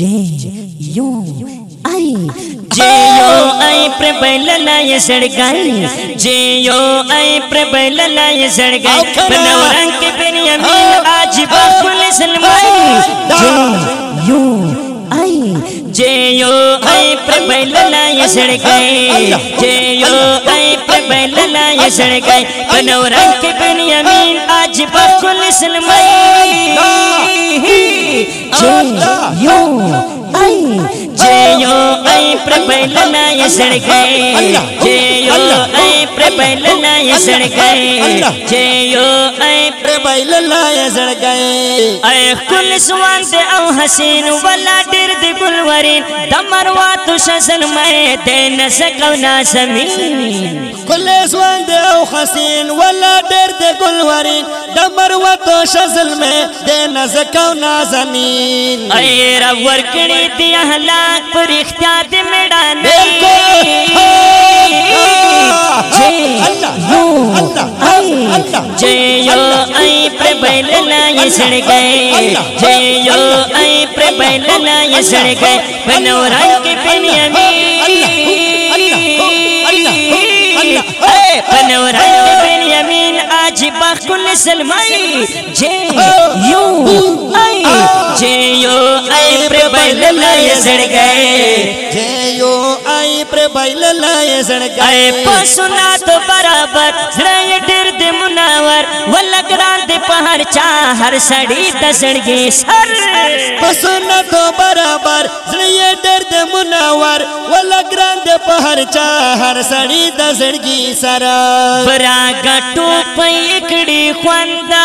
جے you آئی جیو ای پر بیللا یہ سڑگائی جیو ای پر بیللا آج باکل سلمائی جے you Jio ای پر بیللا یہ سڑگائی جیو ای پر بیللا یہ سڑگائی بنوران کے بنیامین آج باکل سلمائی جے یو آئی جیو ای پر بیلنا یہ سڑگئے جیو ای پر بیلنا یہ سڑگئے جیو ای پر بیل لائے زڑ گئے۔ اے کل سوان دے او حسین ولا ڈر دے گلورین دمروات شزن میں دے نسکو ناسمین کل سوان دے او حسین ولا ڈر دے گلورین دمر و تو شزل میں دے نزکو نازمین اے رب ورکڑی دی احلاق پر اختیار دے میڈان جیو ای پر یہ سڑ گئے پر یہ سڑ گئے بنوران کے بنوران کے آج سلمائی جے یو پر یہ سڑ گئے آئی پر زڑ اے گئے پسنا تو برابر زڑے ڈر دے مناور ولگران دے پہر چاہر سڑی دسڑگی سر پسنا تو برابر زڑیے درد مناور ولگران دے پہر چاہر سڑی دزڑگی سرا برا گٹو پیکڑی خواندا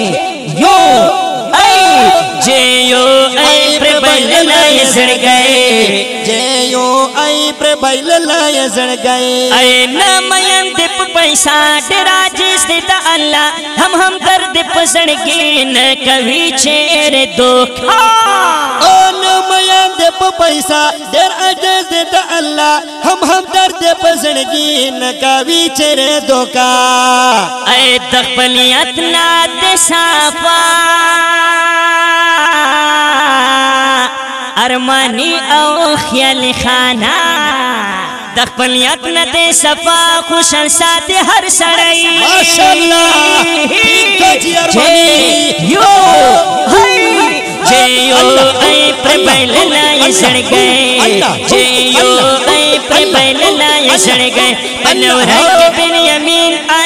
زڑ گئے۔ جیو آئی پر بیل لائے زڑ گئے۔ اے نامین دپ پیسہ ڈرا جس دیتا اللہ ہم ہم درد پسڑگی نہ کبھی چیر دکھا پیسہ دیر عجز دے اللہ ہم ہم اے صافا۔ ارمانی او خیال خانا دخبلیت ند صفا خوشن سات ہر سڑائی ماشاءاللہ ٹھیک تو جی ارمانی یو ہائی جیو اے پر بیلنا یہ سڑ گئے. جیو اے پر بیلنا یہ سڑ گئے. پنورہ کے بن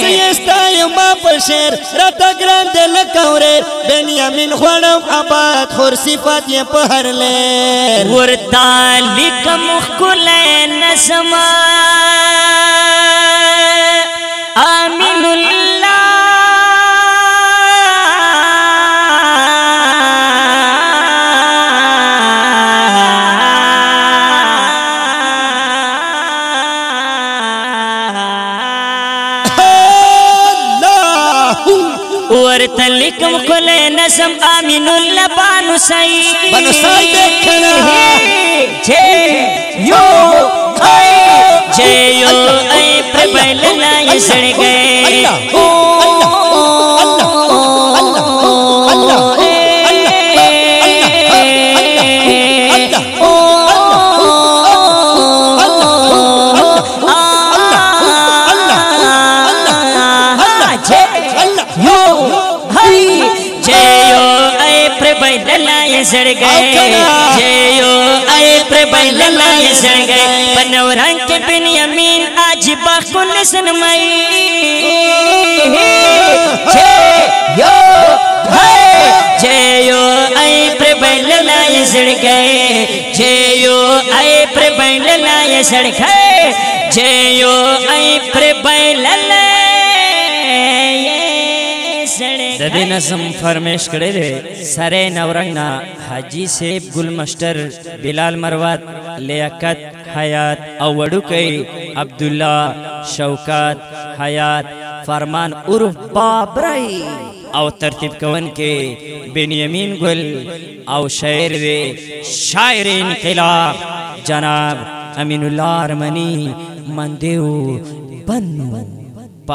زیستا یو ما په شعر راته ګران دی لکه وریر. بنیامین خوړم آباد خور صفات یې په هر لیر. ورته لیکم ښکلی نظمه. ورتا لکم خل نسم آمین اللہ بانو سائی بانو سائی دیکھنا. جے یو اے جے یو اے پر بیلنا یہ سڑ گئے سڑ گئے. جیو اے پربل لائے سڑ گئے. پنورنگ کے بن یمین آج باقل سنمائی جیو جیو اے پربل لائے سڑ گئے. جیو اے پربل لائے سڑ گئے. جیو اے پربل لائے د دې نظم فرمیش کړی دی سره نورنګنا حاجی سیب ګل مشتر بلال مروات لیاقت حیات او وډوکی عبد الله شوکات حیات فرمان عرف بابرای او ترتیب کون کې بنیامین ګل او شاعر وی شاعر انقلاب جناب امین الله ارمنی مندیو بن په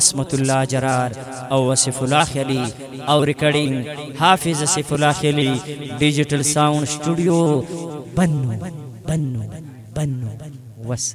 اسمت الله جرار او وصف الله خلی او ریکارډینګ حافظ اسف الله خلی ډیجیټل ساوند سټوډیو بنو بنو بنو وس